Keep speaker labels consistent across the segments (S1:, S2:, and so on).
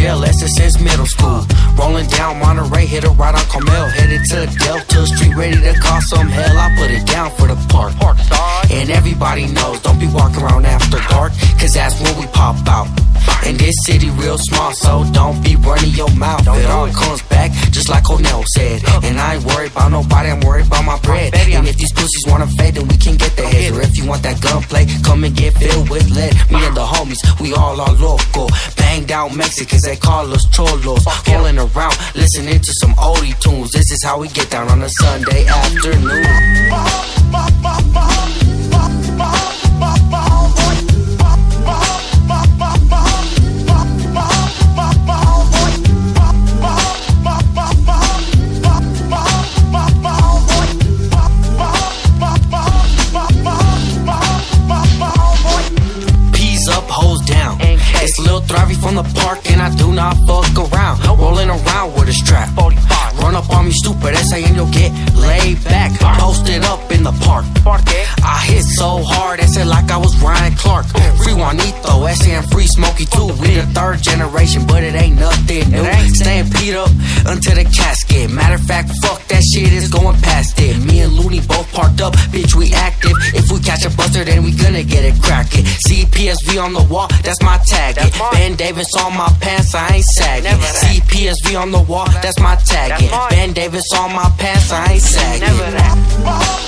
S1: jail, lesson since middle school. Rolling down Monterey, hit a right on Carmel, headed to Delta Street, ready to cause some hell. I put it down for the park. And everybody knows, don't be walking around after dark, cause that's when we pop out. And this city real small, so don't be running your mouth. It all comes back, just like Cornell said. And I ain't worried about nobody, I'm worried about my bread. And if these pussies wanna fade, then we can get the heads. Or if you want that gunplay, come and get filled with lead. Me and the homies, we all are local. Banged out Mexicans, they call us cholos. Rolling around, listening to some oldie tunes. This is how we get down on a Sunday afternoon. The park, and I do not fuck around. Rolling around with a strap. Run up on me, stupid ass, and you'll get laid back. Posted up in the park. I hit so hard, I said like I was Ryan Clark. Free Juanito, S and free Smokey too. We the third generation, but it ain't nothing new. Staying peed up until the casket. Matter of fact, fuck that shit, it's going past it. Me and Looney both parked up, bitch, we active. Catch a buster, then we gonna get it cracking. CPSV on the wall, that's my tag. Ben Davis on my pants, I ain't sagging.
S2: That.
S1: On the wall, that's my tag. Ben Davis on my pants, I ain't sagging.
S2: Never that.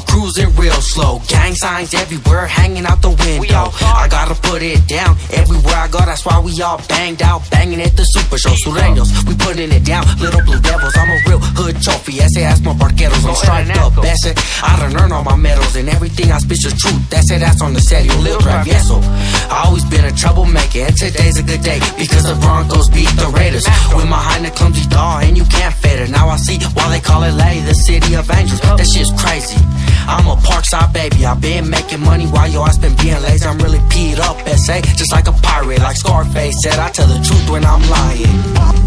S1: Are cruising real slow. Gang signs everywhere, hanging out the window. I gotta put it down everywhere I go. That's why we all banged out, banging at the Super Show. Sureños, we putting it down. Little Blue Devils, I'm a real hood trophy. Ese ass my barqueros. I'm striped up, that's it. I done earned all my medals and everything I spit's the truth. That's it, that's on the set. serio. Little travieso. I always been a troublemaker, and today's a good day because the Broncos beat the Raiders. With my high neck clumsy dog, they call it Lay, the city of angels. That shit's crazy. I'm a parkside baby. I've been making money while your ass been being lazy. I'm really peed up, SA, just like a pirate. Like Scarface said, I tell the truth when I'm lying.